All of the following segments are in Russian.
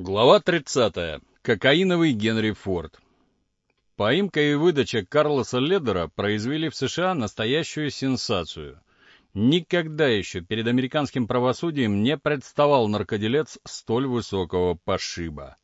Глава 30. Кокаиновый Генри Форд. Поимка и выдача Карлоса Ледера произвели в США настоящую сенсацию. Никогда еще перед американским правосудием не представал наркоделец столь высокого пошиба.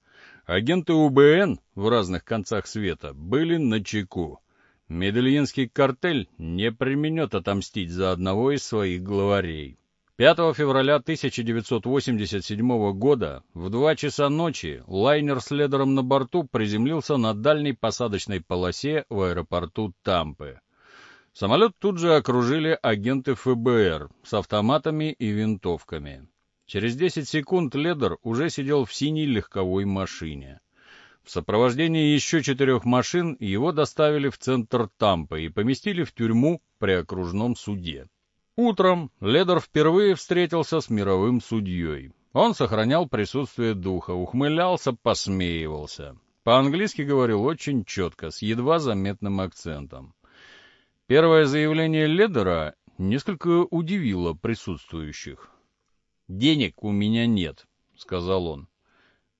Агенты УБН в разных концах света были на чеку. Медельинский картель не применет отомстить за одного из своих главарей. 5 февраля 1987 года в 2 часа ночи лайнер с ледером на борту приземлился на дальней посадочной полосе в аэропорту Тампы. Самолет тут же окружили агенты ФБР с автоматами и винтовками. Через 10 секунд ледер уже сидел в синей легковой машине. В сопровождении еще четырех машин его доставили в центр Тампы и поместили в тюрьму при окружном суде. Утром Ледер впервые встретился с мировым судьей. Он сохранял присутствие духа, ухмылялся, посмеивался. По-английски говорил очень четко, с едва заметным акцентом. Первое заявление Ледера несколько удивило присутствующих. «Денег у меня нет», — сказал он.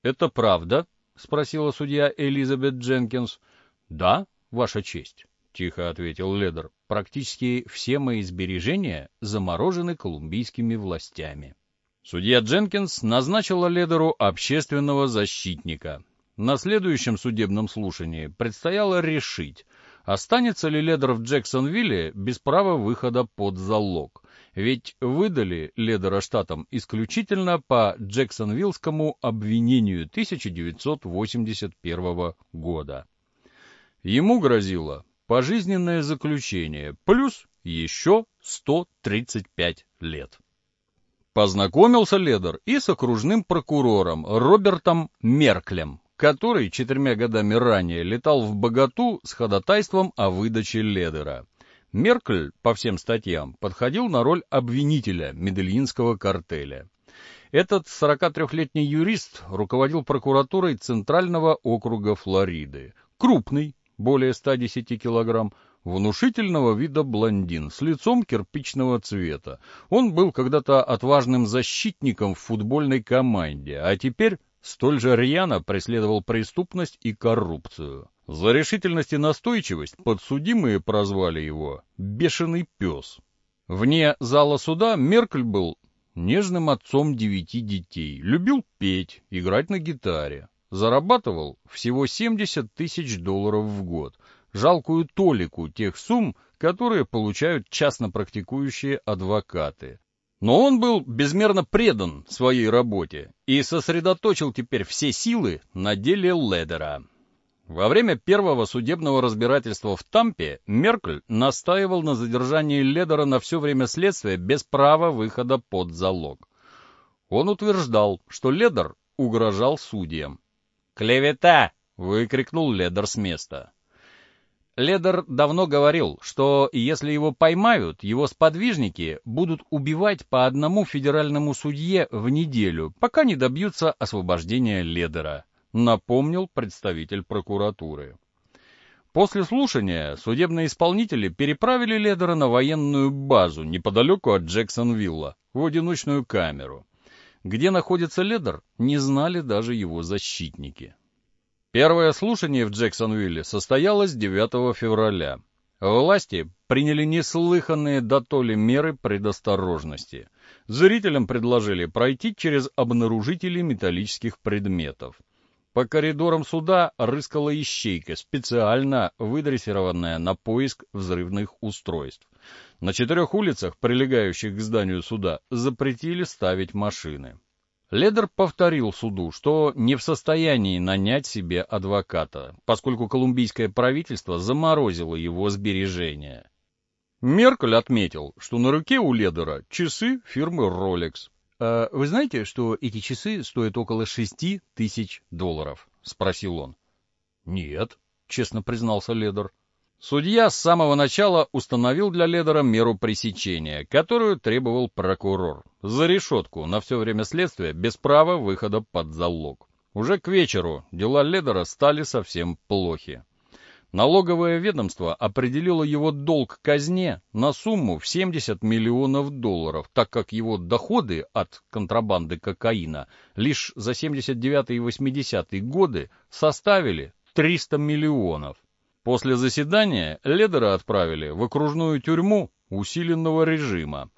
«Это правда?» — спросила судья Элизабет Дженкинс. «Да, Ваша честь». — тихо ответил Ледер. «Практически все мои сбережения заморожены колумбийскими властями». Судья Дженкинс назначила Ледеру общественного защитника. На следующем судебном слушании предстояло решить, останется ли Ледер в Джексонвилле без права выхода под залог. Ведь выдали Ледера штатам исключительно по Джексонвиллскому обвинению 1981 года. Ему грозило пожизненное заключение, плюс еще 135 лет. Познакомился Ледер и с окружным прокурором Робертом Мерклем, который четырьмя годами ранее летал в Богату с ходатайством о выдаче Ледера. Меркль, по всем статьям, подходил на роль обвинителя Медельинского картеля. Этот 43-летний юрист руководил прокуратурой Центрального округа Флориды. Крупный, более 110 килограмм, внушительного вида блондин с лицом кирпичного цвета. Он был когда-то отважным защитником в футбольной команде, а теперь столь же рьяно преследовал преступность и коррупцию. За решительность и настойчивость подсудимые прозвали его «бешеный пес». Вне зала суда Меркль был нежным отцом девяти детей, любил петь, играть на гитаре. Зарабатывал всего 70 тысяч долларов в год, жалкую толику тех сумм, которые получают частно практикующие адвокаты. Но он был безмерно предан своей работе и сосредоточил теперь все силы на деле Ледера. Во время первого судебного разбирательства в Тампе Меркль настаивал на задержании Ледера на все время следствия без права выхода под залог. Он утверждал, что Ледер угрожал судьям, «Клевета!» — выкрикнул Ледер с места. Ледер давно говорил, что если его поймают, его сподвижники будут убивать по одному федеральному судье в неделю, пока не добьются освобождения Ледера, напомнил представитель прокуратуры. После слушания судебные исполнители переправили Ледера на военную базу неподалеку от Джексонвилла, в одиночную камеру. Где находится Ледер, не знали даже его защитники. Первое слушание в Джексонвилле состоялось 9 февраля. Власти приняли неслыханные дотоли меры предосторожности. Зрителям предложили пройти через обнаружители металлических предметов. По коридорам суда рыскала ищейка, специально выдрессированная на поиск взрывных устройств. На четырех улицах, прилегающих к зданию суда, запретили ставить машины. Ледер повторил суду, что не в состоянии нанять себе адвоката, поскольку колумбийское правительство заморозило его сбережения. Меркель отметил, что на руке у Ледера часы фирмы Rolex, «А вы знаете, что эти часы стоят около шести тысяч долларов?» — спросил он. «Нет», — честно признался Ледер. Судья с самого начала установил для Ледера меру пресечения, которую требовал прокурор. За решетку на все время следствия без права выхода под залог. Уже к вечеру дела Ледера стали совсем плохи. Налоговое ведомство определило его долг казне на сумму в 70 миллионов долларов, так как его доходы от контрабанды кокаина лишь за 79 и 80 годы составили 300 миллионов. После заседания Ледера отправили в окружную тюрьму усиленного режима.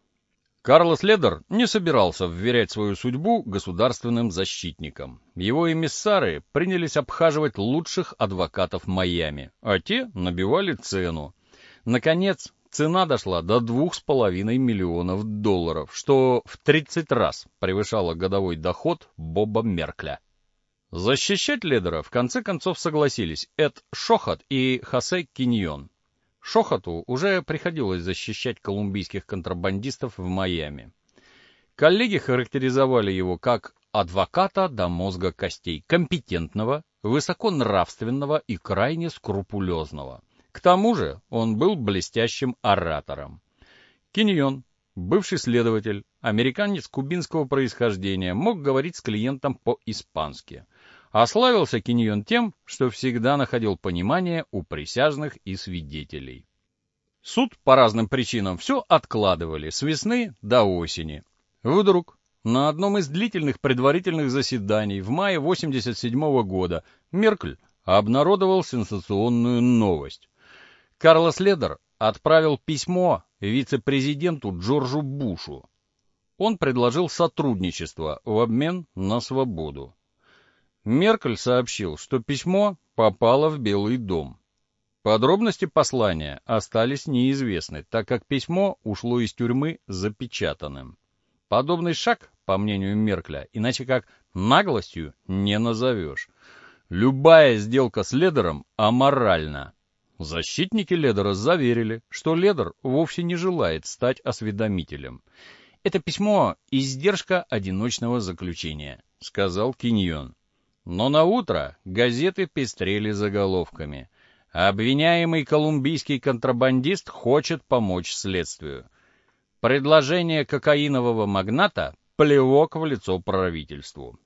Карлос Ледер не собирался вверять свою судьбу государственным защитникам. Его эмиссары принялись обхаживать лучших адвокатов Майами, а те набивали цену. Наконец, цена дошла до двух с половиной миллионов долларов, что в 30 раз превышало годовой доход Боба Меркля. Защищать Ледера в конце концов согласились Эд Шохат и Хосе Киньон. Шохоту уже приходилось защищать колумбийских контрабандистов в Майами. Коллеги характеризовали его как адвоката до мозга костей, компетентного, высоконравственного и крайне скрупулезного. К тому же он был блестящим оратором. Киньон, бывший следователь, американец кубинского происхождения, мог говорить с клиентом по-испански – Ославился Киньон тем, что всегда находил понимание у присяжных и свидетелей. Суд по разным причинам все откладывали с весны до осени. Вдруг на одном из длительных предварительных заседаний в мае 87 -го года Меркль обнародовал сенсационную новость. Карлос Ледер отправил письмо вице-президенту Джорджу Бушу. Он предложил сотрудничество в обмен на свободу. Меркель сообщил, что письмо попало в Белый дом. Подробности послания остались неизвестны, так как письмо ушло из тюрьмы запечатанным. Подобный шаг, по мнению Меркля, иначе как наглостью не назовешь. Любая сделка с Ледером аморальна. Защитники Ледера заверили, что Ледер вовсе не желает стать осведомителем. «Это письмо — издержка одиночного заключения», — сказал Киньон. Но на утро газеты пестрели заголовками. Обвиняемый колумбийский контрабандист хочет помочь следствию. Предложение кокаинового магната — плевок в лицо правительству.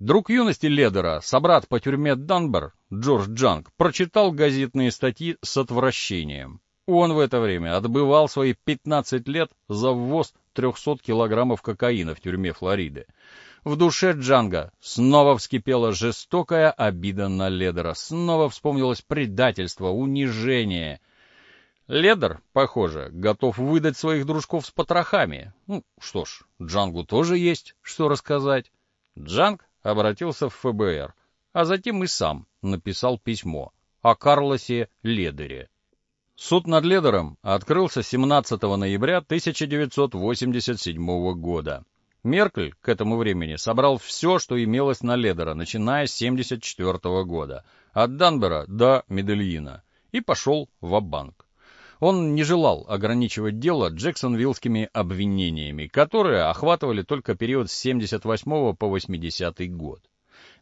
Друг юности Ледера, собрат по тюрьме Данбер, Джордж Джанг, прочитал газетные статьи с отвращением. Он в это время отбывал свои 15 лет за ввоз 300 килограммов кокаина в тюрьме Флориды. В душе Джанга снова вскипела жестокая обида на Ледера. Снова вспомнилось предательство, унижение. Ледер, похоже, готов выдать своих дружков с потрохами. Ну, что ж, Джангу тоже есть что рассказать. Джанг обратился в ФБР, а затем и сам написал письмо о Карлосе Ледере. Суд над Ледером открылся 17 ноября 1987 года. Меркель к этому времени собрал все, что имелось на Ледера, начиная с 1974 года, от Данбера до Медельина, и пошел в банк Он не желал ограничивать дело Джексонвиллскими обвинениями, которые охватывали только период с 78 по 80 год.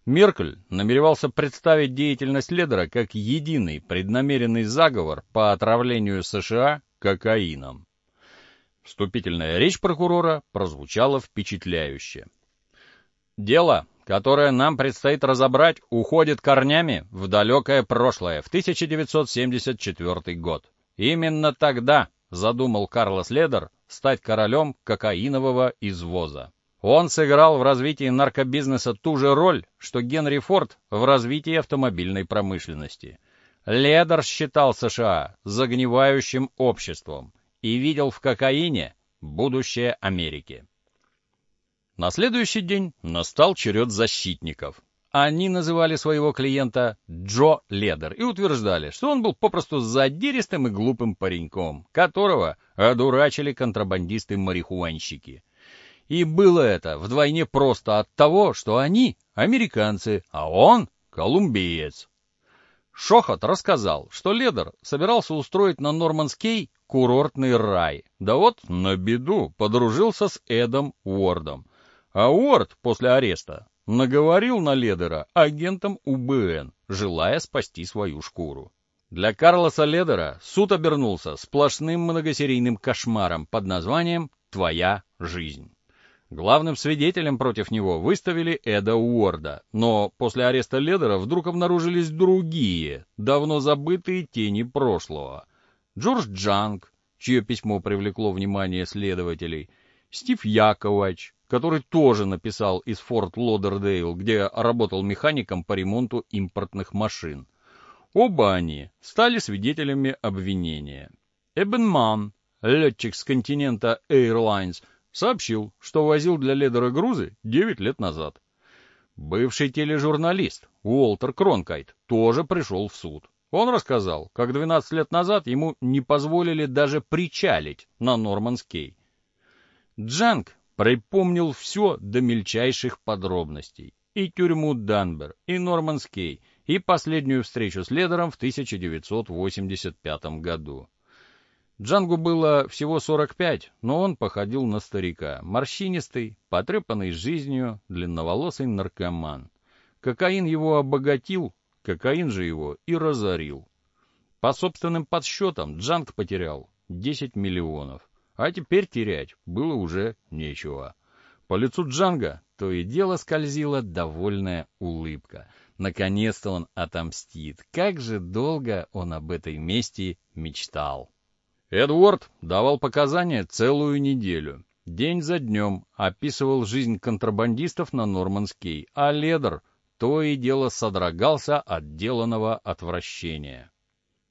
Меркель намеревался представить деятельность Ледера как единый преднамеренный заговор по отравлению США кокаином. Вступительная речь прокурора прозвучала впечатляюще. «Дело, которое нам предстоит разобрать, уходит корнями в далекое прошлое, в 1974 год. Именно тогда задумал Карлос Ледер стать королем кокаинового извоза. Он сыграл в развитии наркобизнеса ту же роль, что Генри Форд в развитии автомобильной промышленности. Ледер считал США загнивающим обществом, и видел в кокаине будущее Америки. На следующий день настал черед защитников. Они называли своего клиента Джо Ледер и утверждали, что он был попросту задиристым и глупым пареньком, которого одурачили контрабандисты-марихуанщики. И было это вдвойне просто от того, что они американцы, а он колумбиец. Шохот рассказал, что Ледер собирался устроить на Норманскей курортный рай. Да вот, на беду, подружился с Эдом Уордом. А Уорд после ареста наговорил на Ледера агентом УБН, желая спасти свою шкуру. Для Карлоса Ледера суд обернулся сплошным многосерийным кошмаром под названием «Твоя жизнь». Главным свидетелем против него выставили Эда Уорда, но после ареста Ледера вдруг обнаружились другие, давно забытые тени прошлого. Джордж Джанг, чье письмо привлекло внимание следователей, Стив Яковач, который тоже написал из Форт Лодердейл, где работал механиком по ремонту импортных машин. Оба они стали свидетелями обвинения. Эбен Ман, летчик с Continental Airlines, сообщил, что возил для Ледера грузы 9 лет назад. Бывший тележурналист Уолтер Кронкайт тоже пришел в суд. Он рассказал, как 12 лет назад ему не позволили даже причалить на Норманс-Кей. Джанг припомнил все до мельчайших подробностей. И тюрьму Данбери, и Норманс-Кей, и последнюю встречу с Ледером в 1985 году. Джангу было всего 45, но он походил на старика. Морщинистый, потрепанный жизнью, длинноволосый наркоман. Кокаин его обогатил, кокаин же его и разорил. По собственным подсчетам Джанг потерял 10 миллионов, а теперь терять было уже нечего. По лицу Джанга то и дело скользила довольная улыбка. Наконец-то он отомстит. Как же долго он об этой мести мечтал. Эдвард давал показания целую неделю. День за днем описывал жизнь контрабандистов на Нормандский, а Ледер то и дело содрогался от деланного отвращения.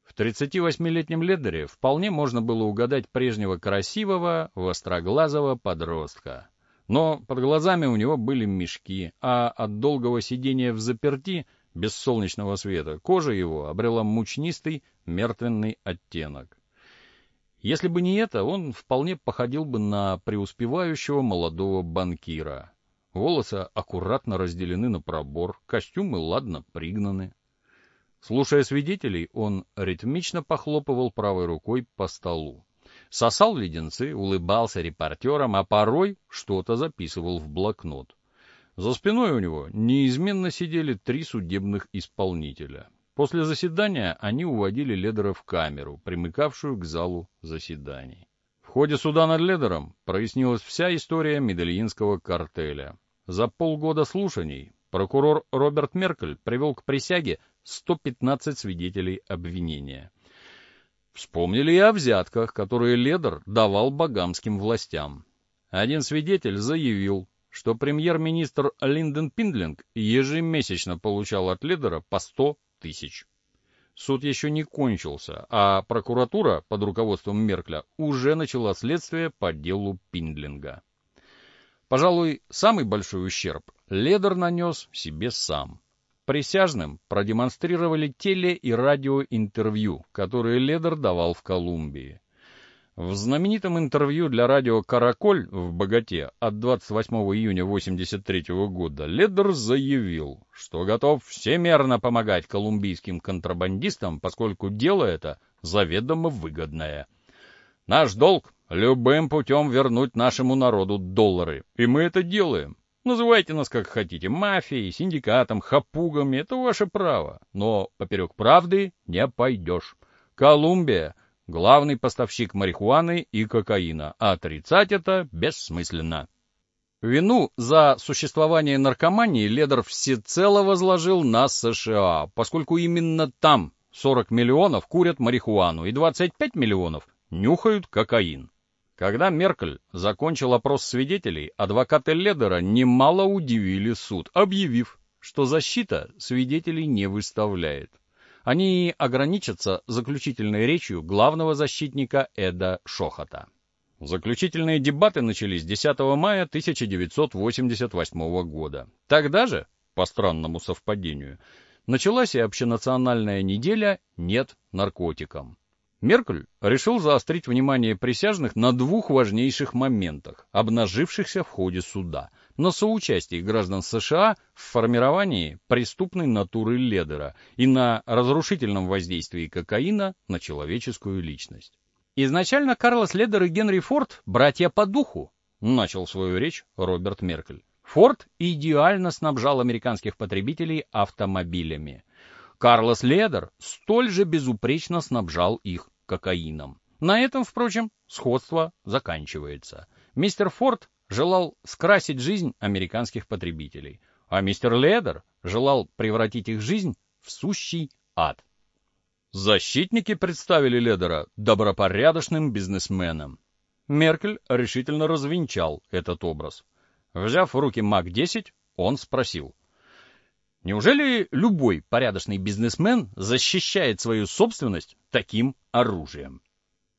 В 38-летнем Ледере вполне можно было угадать прежнего красивого, востроглазого подростка. Но под глазами у него были мешки, а от долгого сидения в заперти, без солнечного света, кожа его обрела мучнистый, мертвенный оттенок. Если бы не это, он вполне походил бы на преуспевающего молодого банкира. Волосы аккуратно разделены на пробор, костюмы ладно пригнаны. Слушая свидетелей, он ритмично похлопывал правой рукой по столу. Сосал леденцы, улыбался репортерам, а порой что-то записывал в блокнот. За спиной у него неизменно сидели три судебных исполнителя. После заседания они уводили Ледера в камеру, примыкавшую к залу заседаний. В ходе суда над Ледером прояснилась вся история медельинского картеля. За полгода слушаний прокурор Роберт Меркель привел к присяге 115 свидетелей обвинения. Вспомнили и о взятках, которые Ледер давал багамским властям. Один свидетель заявил, что премьер-министр Линден Пиндлинг ежемесячно получал от Ледера по 100 тысяч. Суд еще не кончился, а прокуратура под руководством Меркля уже начала следствие по делу Пиндлинга. Пожалуй, самый большой ущерб Ледер нанес себе сам. Присяжным продемонстрировали теле- и радиоинтервью, которые Ледер давал в Колумбии. В знаменитом интервью для радио «Караколь» в «Богате» от 28 июня 1983 года Ледер заявил, что готов всемерно помогать колумбийским контрабандистам, поскольку дело это заведомо выгодное. Наш долг — любым путем вернуть нашему народу доллары, и мы это делаем. Называйте нас как хотите, мафией, синдикатом, хапугами, это ваше право, но поперек правды не пойдешь. Колумбия — главный поставщик марихуаны и кокаина, а отрицать это бессмысленно. Вину за существование наркомании Ледер всецело возложил на США, поскольку именно там 40 миллионов курят марихуану и 25 миллионов нюхают кокаин. Когда Меркель закончил опрос свидетелей, адвокаты Ледера немало удивили суд, объявив, что защита свидетелей не выставляет они ограничатся заключительной речью главного защитника Эда Шохота. Заключительные дебаты начались 10 мая 1988 года. Тогда же, по странному совпадению, началась и общенациональная неделя «Нет наркотикам». Меркель решил заострить внимание присяжных на двух важнейших моментах, обнажившихся в ходе суда – на соучастии граждан США в формировании преступной натуры Ледера и на разрушительном воздействии кокаина на человеческую личность. Изначально Карлос Ледер и Генри Форд – братья по духу, начал свою речь Роберт Меркель. Форд идеально снабжал американских потребителей автомобилями. Карлос Ледер столь же безупречно снабжал их кокаином. На этом, впрочем, сходство заканчивается. Мистер Форд желал скрасить жизнь американских потребителей, а мистер Ледер желал превратить их жизнь в сущий ад. Защитники представили Ледера добропорядочным бизнесменом. Меркель решительно развенчал этот образ. Взяв в руки МАК-10, он спросил. Неужели любой порядочный бизнесмен защищает свою собственность таким оружием?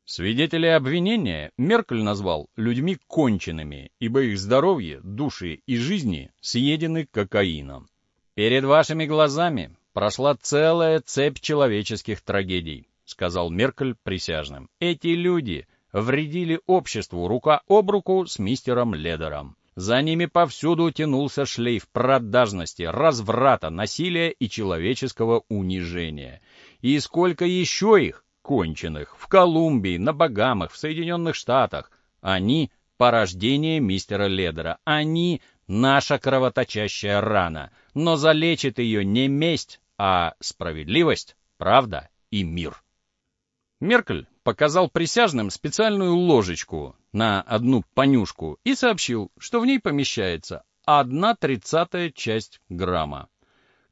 Свидетелей обвинения Меркель назвал людьми конченными, ибо их здоровье, души и жизни съедены кокаином. Перед вашими глазами прошла целая цепь человеческих трагедий, сказал Меркель присяжным. Эти люди вредили обществу рука об руку с мистером Ледером. За ними повсюду тянулся шлейф продажности, разврата, насилия и человеческого унижения. И сколько еще их, конченых, в Колумбии, на Багамах, в Соединенных Штатах. Они — порождение мистера Ледера. Они — наша кровоточащая рана. Но залечит ее не месть, а справедливость, правда и мир. Меркель показал присяжным специальную ложечку на одну понюшку и сообщил, что в ней помещается одна тридцатая часть грамма.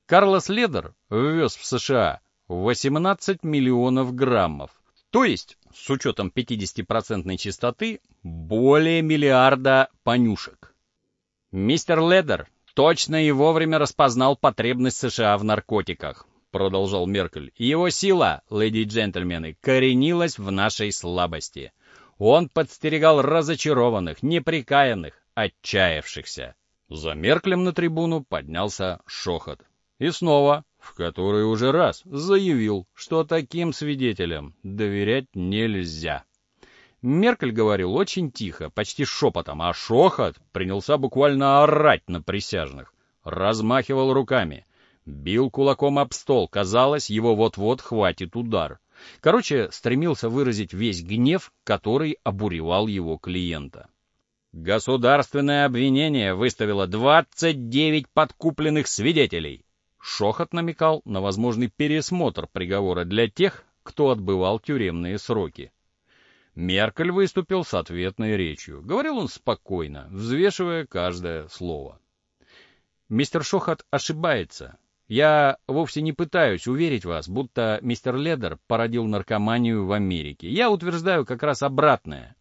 Карлос Ледер ввез в США 18 миллионов граммов. То есть, с учетом 50% чистоты, более миллиарда понюшек. Мистер Ледер точно и вовремя распознал потребность США в наркотиках, продолжал Меркель. Его сила, леди и джентльмены, коренилась в нашей слабости. Он подстерегал разочарованных, неприкаянных, отчаявшихся. За Мерклем на трибуну поднялся шохот. И снова в который уже раз заявил, что таким свидетелям доверять нельзя. Меркель говорил очень тихо, почти шепотом, а Шохот принялся буквально орать на присяжных. Размахивал руками, бил кулаком об стол, казалось, его вот-вот хватит удар. Короче, стремился выразить весь гнев, который обуревал его клиента. Государственное обвинение выставило 29 подкупленных свидетелей. Шохот намекал на возможный пересмотр приговора для тех, кто отбывал тюремные сроки. Меркель выступил с ответной речью. Говорил он спокойно, взвешивая каждое слово. «Мистер Шохот ошибается. Я вовсе не пытаюсь уверить вас, будто мистер Ледер породил наркоманию в Америке. Я утверждаю как раз обратное.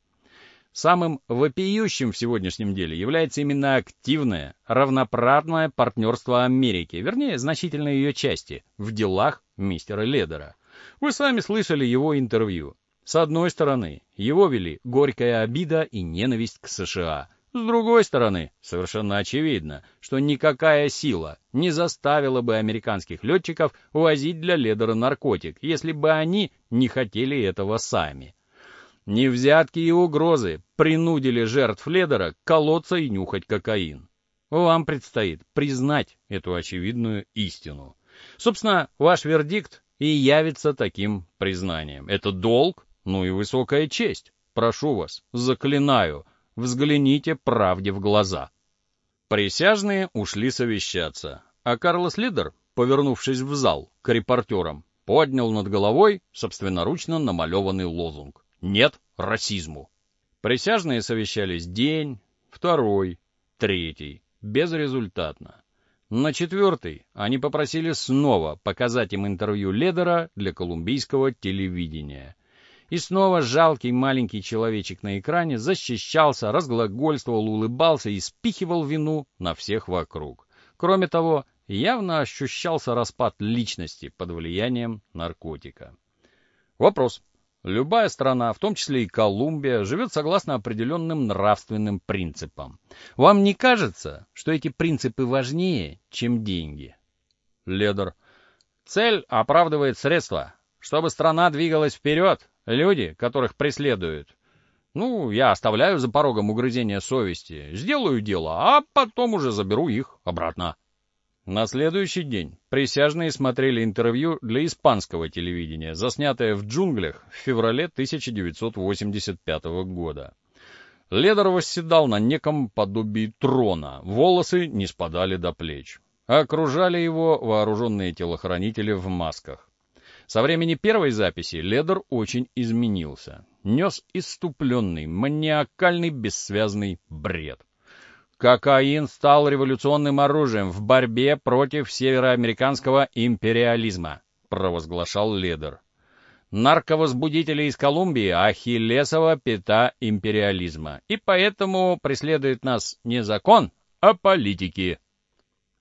Самым вопиющим в сегодняшнем деле является именно активное, равноправное партнерство Америки, вернее, значительной ее части, в делах мистера Ледера. Вы сами слышали его интервью. С одной стороны, его вели горькая обида и ненависть к США. С другой стороны, совершенно очевидно, что никакая сила не заставила бы американских летчиков возить для Ледера наркотик, если бы они не хотели этого сами. Ни взятки и угрозы принудили жертв Ледера колоться и нюхать кокаин. Вам предстоит признать эту очевидную истину. Собственно, ваш вердикт и явится таким признанием. Это долг, ну и высокая честь. Прошу вас, заклинаю, взгляните правде в глаза. Присяжные ушли совещаться, а Карлос Лидер, повернувшись в зал к репортерам, поднял над головой собственноручно намалеванный лозунг. Нет расизму. Присяжные совещались день, второй, третий, безрезультатно. На четвертый они попросили снова показать им интервью Ледера для колумбийского телевидения. И снова жалкий маленький человечек на экране защищался, разглагольствовал, улыбался и спихивал вину на всех вокруг. Кроме того, явно ощущался распад личности под влиянием наркотика. Вопрос. Любая страна, в том числе и Колумбия, живет согласно определенным нравственным принципам. Вам не кажется, что эти принципы важнее, чем деньги? Ледер. Цель оправдывает средства. Чтобы страна двигалась вперед, люди, которых преследуют. Ну, я оставляю за порогом угрызения совести, сделаю дело, а потом уже заберу их обратно. На следующий день присяжные смотрели интервью для испанского телевидения, заснятое в джунглях в феврале 1985 года. Ледер восседал на неком подобии трона, волосы не спадали до плеч. Окружали его вооруженные телохранители в масках. Со времени первой записи Ледер очень изменился. нес иступленный, маниакальный, бессвязный бред. Кокаин стал революционным оружием в борьбе против североамериканского империализма, провозглашал Ледер. Нарковозбудители из Колумбии – ахиллесова пята империализма, и поэтому преследует нас не закон, а политики.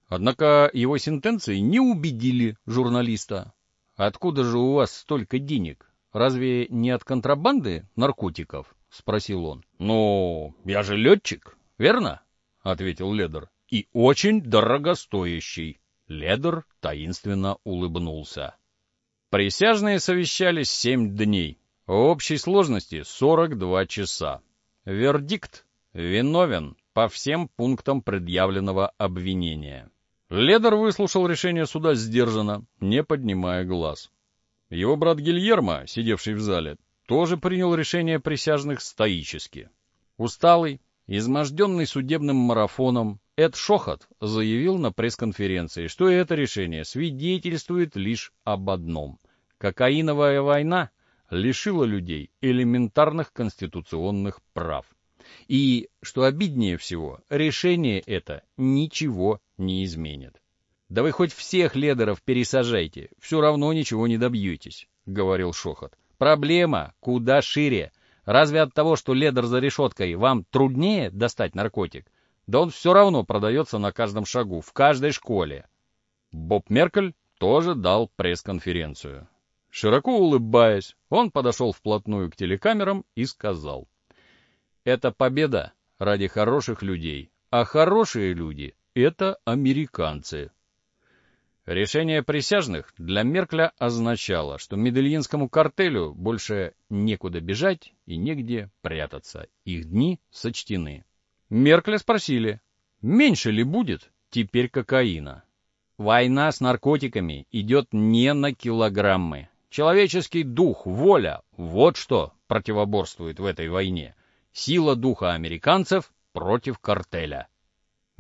Однако его сентенции не убедили журналиста. «Откуда же у вас столько денег? Разве не от контрабанды наркотиков?» — спросил он. «Ну, я же летчик, верно?» — ответил Ледер. «И очень дорогостоящий». Ледер таинственно улыбнулся. Присяжные совещались семь дней. В общей сложности 42 часа. Вердикт — виновен по всем пунктам предъявленного обвинения. Ледер выслушал решение суда сдержанно, не поднимая глаз. Его брат Гильермо, сидевший в зале, тоже принял решение присяжных стоически. Усталый, изможденный судебным марафоном, Эд Шохот заявил на пресс-конференции, что это решение свидетельствует лишь об одном. Кокаиновая война лишила людей элементарных конституционных прав. И, что обиднее всего, решение это ничего не изменит. «Да вы хоть всех ледеров пересажайте, все равно ничего не добьетесь», — говорил Шохот. «Проблема куда шире. Разве от того, что ледер за решеткой, вам труднее достать наркотик? Да он все равно продается на каждом шагу, в каждой школе». Боб Меркель тоже дал пресс-конференцию. Широко улыбаясь, он подошел вплотную к телекамерам и сказал. Это победа ради хороших людей, а хорошие люди — это американцы. Решение присяжных для Меркля означало, что медельинскому картелю больше некуда бежать и негде прятаться. Их дни сочтены. Меркля спросили, меньше ли будет теперь кокаина? Война с наркотиками идет не на килограммы. Человеческий дух, воля — вот что противоборствует в этой войне. Сила духа американцев против картеля.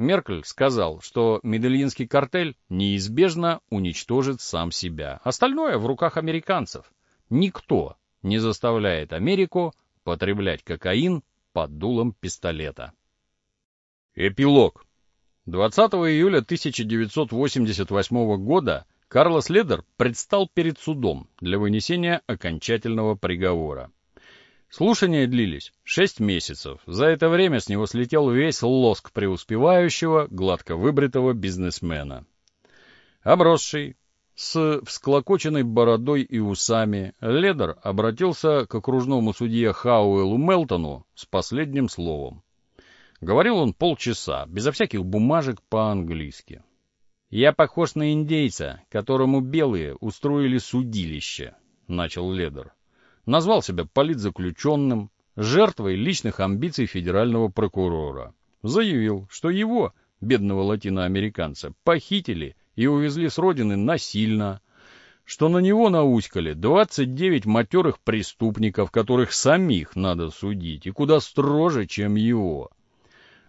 Меркель сказал, что Медельинский картель неизбежно уничтожит сам себя. Остальное в руках американцев. Никто не заставляет Америку потреблять кокаин под дулом пистолета. Эпилог. 20 июля 1988 года Карлос Ледер предстал перед судом для вынесения окончательного приговора. Слушания длились шесть месяцев. За это время с него слетел весь лоск преуспевающего, гладко выбритого бизнесмена. Обросший, с всклокоченной бородой и усами, Ледер обратился к окружному судье Хауэлу Мелтону с последним словом. Говорил он полчаса, безо всяких бумажек по-английски. «Я похож на индейца, которому белые устроили судилище», — начал Ледер назвал себя политзаключенным, жертвой личных амбиций федерального прокурора. Заявил, что его, бедного латиноамериканца, похитили и увезли с родины насильно, что на него науськали 29 матерых преступников, которых самих надо судить, и куда строже, чем его.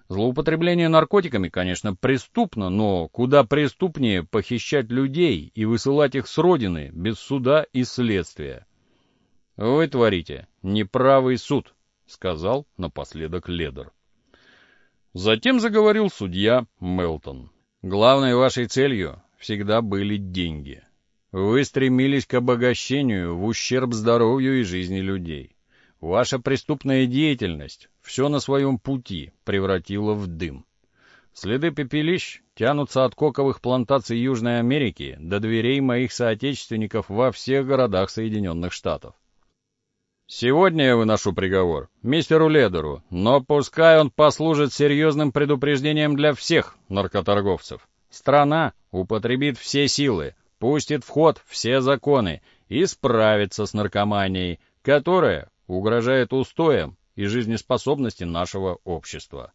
Злоупотребление наркотиками, конечно, преступно, но куда преступнее похищать людей и высылать их с родины без суда и следствия. «Вы творите неправый суд», — сказал напоследок Ледер. Затем заговорил судья Мелтон. «Главной вашей целью всегда были деньги. Вы стремились к обогащению в ущерб здоровью и жизни людей. Ваша преступная деятельность все на своем пути превратила в дым. Следы пепелищ тянутся от коковых плантаций Южной Америки до дверей моих соотечественников во всех городах Соединенных Штатов. Сегодня я выношу приговор мистеру Ледеру, но пускай он послужит серьезным предупреждением для всех наркоторговцев. Страна употребит все силы, пустит в ход все законы и справится с наркоманией, которая угрожает устоям и жизнеспособности нашего общества.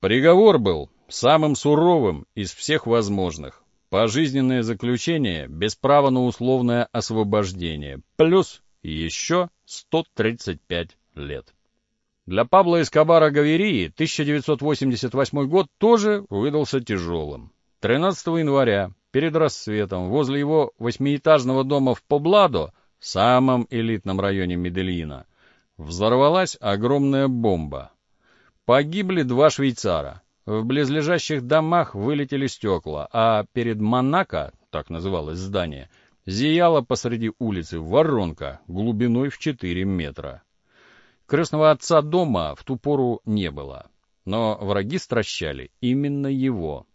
Приговор был самым суровым из всех возможных. Пожизненное заключение без права на условное освобождение, плюс еще 135 лет. Для Пабло Эскобара Гаверии 1988 год тоже выдался тяжелым. 13 января, перед рассветом, возле его восьмиэтажного дома в Побладо, самом элитном районе Медельина, Взорвалась огромная бомба. Погибли два швейцара. В близлежащих домах вылетели стекла, а перед Монако, так называлось здание, зияла посреди улицы воронка глубиной в 4 метра. Крестного отца дома в ту пору не было, но враги стращали именно его.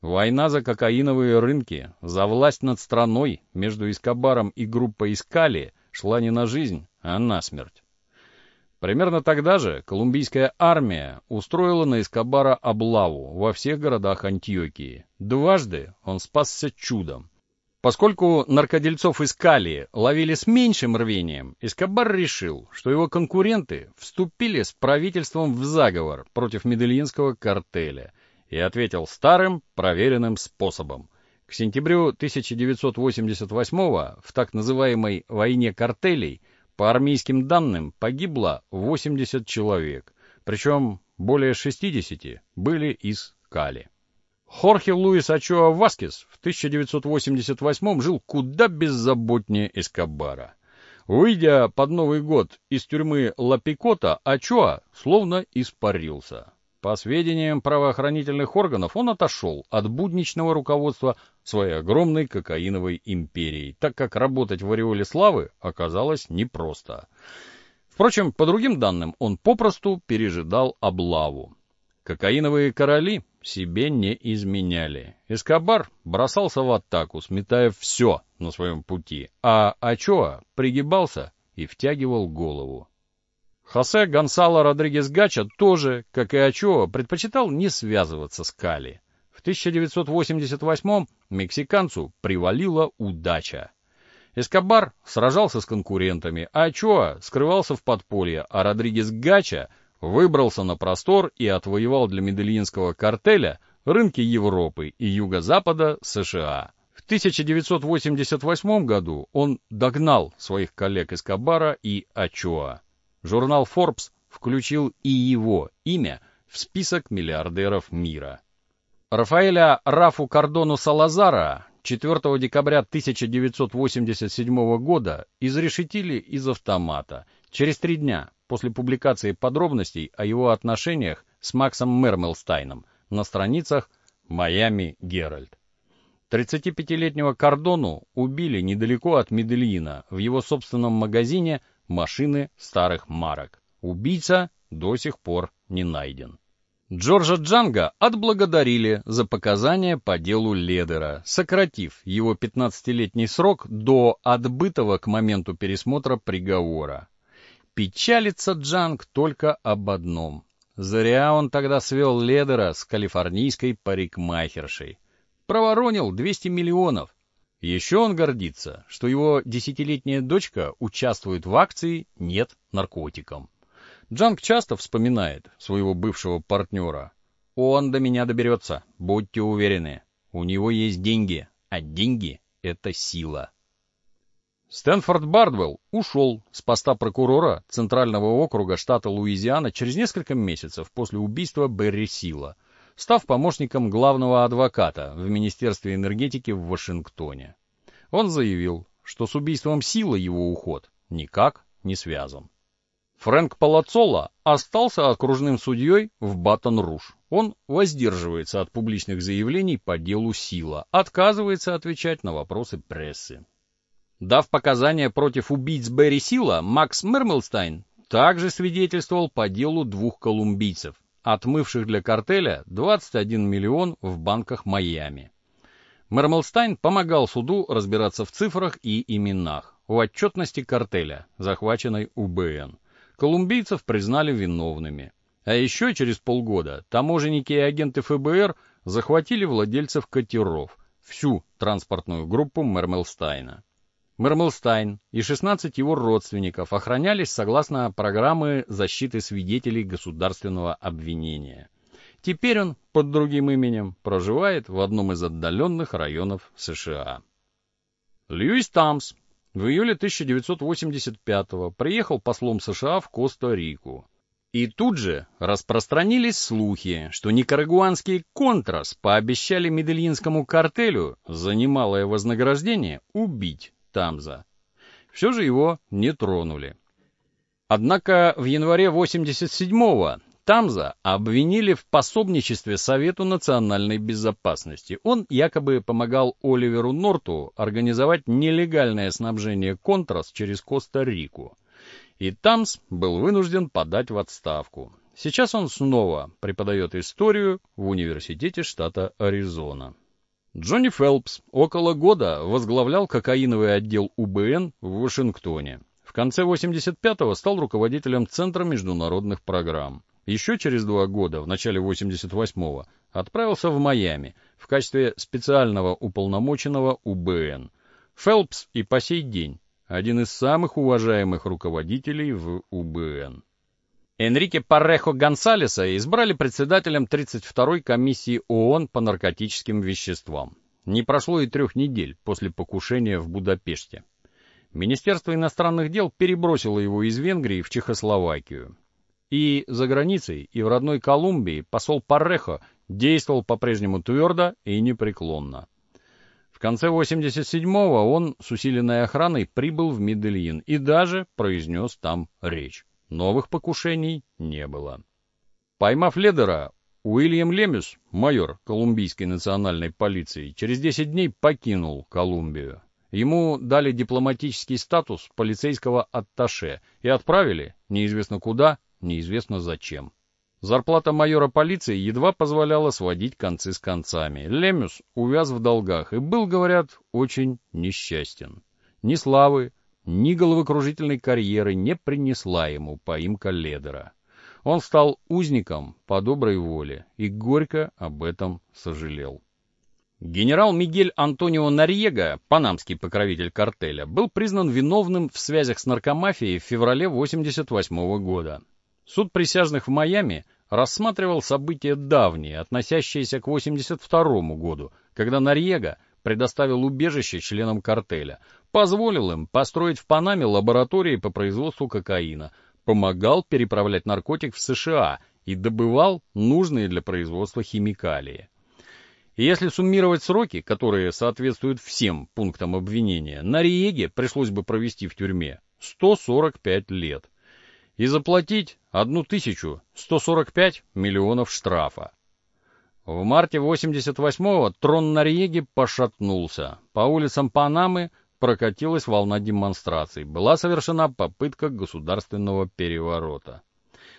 Война за кокаиновые рынки, за власть над страной между Искабаром и группой Искали шла не на жизнь, а на смерть. Примерно тогда же колумбийская армия устроила на Эскобара облаву во всех городах Антиокии. Дважды он спасся чудом. Поскольку наркодельцов искали, ловили с меньшим рвением, Эскобар решил, что его конкуренты вступили с правительством в заговор против медельинского картеля и ответил старым, проверенным способом. К сентябрю 1988 в так называемой «войне картелей» по армейским данным погибло 80 человек, причем более 60 были из Кали. Хорхе Луис Ачоа Васкес в 1988 жил куда беззаботнее Эскобара. Выйдя под Новый год из тюрьмы Лапикота, Ачоа словно испарился. По сведениям правоохранительных органов, он отошел от будничного руководства своей огромной кокаиновой империи, так как работать в ореоле славы оказалось непросто. Впрочем, по другим данным, он попросту пережидал облаву. Кокаиновые короли себе не изменяли. Эскобар бросался в атаку, сметая все на своем пути, а Ачоа пригибался и втягивал голову. Хосе Гонсало Родригес Гача тоже, как и Ачоа, предпочитал не связываться с Кали. В 1988-м мексиканцу привалила удача. Эскобар сражался с конкурентами, а Ачоа скрывался в подполье, а Родригес Гача — выбрался на простор и отвоевал для медельинского картеля рынки Европы и Юго-Запада США. В 1988 году он догнал своих коллег из Кабара и Ачоа. Журнал Forbes включил и его имя в список миллиардеров мира. Рафаэля Рафу Кардону Салазара 4 декабря 1987 года изрешетили из автомата через три дня после публикации подробностей о его отношениях с Максом Мермелстайном на страницах «Майами Геральт». 35-летнего Кордону убили недалеко от Медельина, в его собственном магазине машины старых марок. Убийца до сих пор не найден. Джорджа Джанга отблагодарили за показания по делу Ледера, сократив его 15-летний срок до отбытого к моменту пересмотра приговора. Печалится Джанг только об одном. Зря он тогда свел Ледера с калифорнийской парикмахершей. Проворонил 200 миллионов. Еще он гордится, что его десятилетняя дочка участвует в акции «Нет наркотикам». Джанг часто вспоминает своего бывшего партнера. «Он до меня доберется, будьте уверены. У него есть деньги, а деньги — это сила». Стэнфорд Бардвелл ушел с поста прокурора Центрального округа штата Луизиана через несколько месяцев после убийства Берри Сила, став помощником главного адвоката в Министерстве энергетики в Вашингтоне. Он заявил, что с убийством Сила его уход никак не связан. Фрэнк Палацоло остался окружным судьей в Батон-Руж. Он воздерживается от публичных заявлений по делу Сила, отказывается отвечать на вопросы прессы. Дав показания против убийц Берри Сила, Макс Мермелстайн также свидетельствовал по делу двух колумбийцев, отмывших для картеля 21 миллион в банках Майами. Мермелстайн помогал суду разбираться в цифрах и именах, в отчетности картеля, захваченной УБН. Колумбийцев признали виновными. А еще через полгода таможенники и агенты ФБР захватили владельцев катеров, всю транспортную группу Мермелстайна. Мермелстайн и 16 его родственников охранялись согласно программы защиты свидетелей государственного обвинения. Теперь он под другим именем проживает в одном из отдаленных районов США. Льюис Тамс в июле 1985 приехал послом США в Коста-Рику. И тут же распространились слухи, что никарагуанские «Контрас» пообещали медельинскому картелю за немалое вознаграждение убить Тамза. Все же его не тронули. Однако в январе 87-го Тамза обвинили в пособничестве Совету национальной безопасности. Он якобы помогал Оливеру Норту организовать нелегальное снабжение Контрас через Коста-Рику. И Тамс был вынужден подать в отставку. Сейчас он снова преподает историю в университете штата Аризона. Джонни Фелпс около года возглавлял кокаиновый отдел УБН в Вашингтоне. В конце 85-го стал руководителем Центра международных программ. Еще через два года, в начале 88-го, отправился в Майами в качестве специального уполномоченного УБН. Фелпс и по сей день один из самых уважаемых руководителей в УБН. Энрике Паррехо Гонсалеса избрали председателем 32-й комиссии ООН по наркотическим веществам. Не прошло и трех недель после покушения в Будапеште. Министерство иностранных дел перебросило его из Венгрии в Чехословакию. И за границей, и в родной Колумбии посол Паррехо действовал по-прежнему твердо и непреклонно. В конце 87-го он с усиленной охраной прибыл в Медельин и даже произнес там речь. Новых покушений не было. Поймав Ледера, Уильям Лемюс, майор колумбийской национальной полиции, через 10 дней покинул Колумбию. Ему дали дипломатический статус полицейского атташе и отправили, неизвестно куда, неизвестно зачем. Зарплата майора полиции едва позволяла сводить концы с концами. Лемюс увяз в долгах и был, говорят, очень несчастен. Ни славы, ни головокружительной карьеры не принесла ему поимка Ледера. Он стал узником по доброй воле и горько об этом сожалел. Генерал Мигель Антонио Нарьега, панамский покровитель картеля, был признан виновным в связях с наркомафией в феврале 1988 года. Суд присяжных в Майами рассматривал события давние, относящиеся к 1982 году, когда Нарьега предоставил убежище членам картеля, позволил им построить в Панаме лаборатории по производству кокаина, помогал переправлять наркотик в США и добывал нужные для производства химикалии. И если суммировать сроки, которые соответствуют всем пунктам обвинения, Нариеге пришлось бы провести в тюрьме 145 лет и заплатить 1145 миллионов штрафа. В марте 88-го трон Норьеги пошатнулся. По улицам Панамы прокатилась волна демонстраций. Была совершена попытка государственного переворота.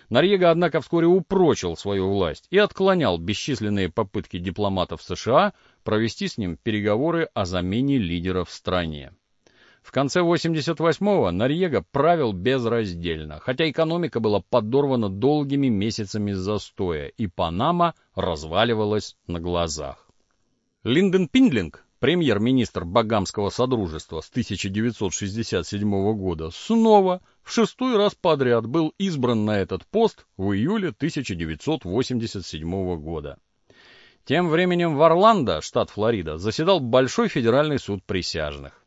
Норьега, однако, вскоре упрочил свою власть и отклонял бесчисленные попытки дипломатов США провести с ним переговоры о замене лидера в стране. В конце 88-го Норьега правил безраздельно, хотя экономика была подорвана долгими месяцами застоя, и Панама разваливалась на глазах. Линден Пиндлинг, премьер-министр Багамского Содружества с 1967 года, снова в шестой раз подряд был избран на этот пост в июле 1987 года. Тем временем в Орландо, штат Флорида, заседал Большой федеральный суд присяжных.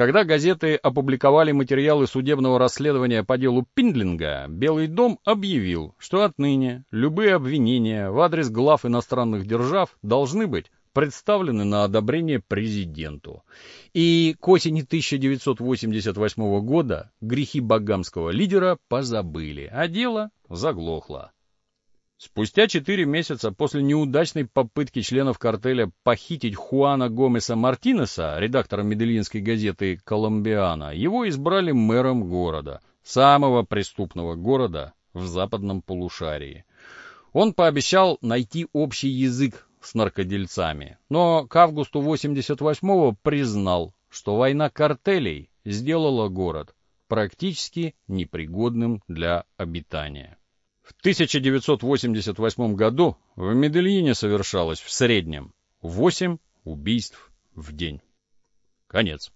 Когда газеты опубликовали материалы судебного расследования по делу Пиндлинга, Белый дом объявил, что отныне любые обвинения в адрес глав иностранных держав должны быть представлены на одобрение президенту. И к осени 1988 года грехи багамского лидера позабыли, а дело заглохло. Спустя четыре месяца после неудачной попытки членов картеля похитить Хуана Гомеса Мартинеса, редактора медельинской газеты «Колумбиана», его избрали мэром города, самого преступного города в западном полушарии. Он пообещал найти общий язык с наркодельцами, но к августу 88-го признал, что война картелей сделала город практически непригодным для обитания. В 1988 году в Медельине совершалось в среднем 8 убийств в день. Конец.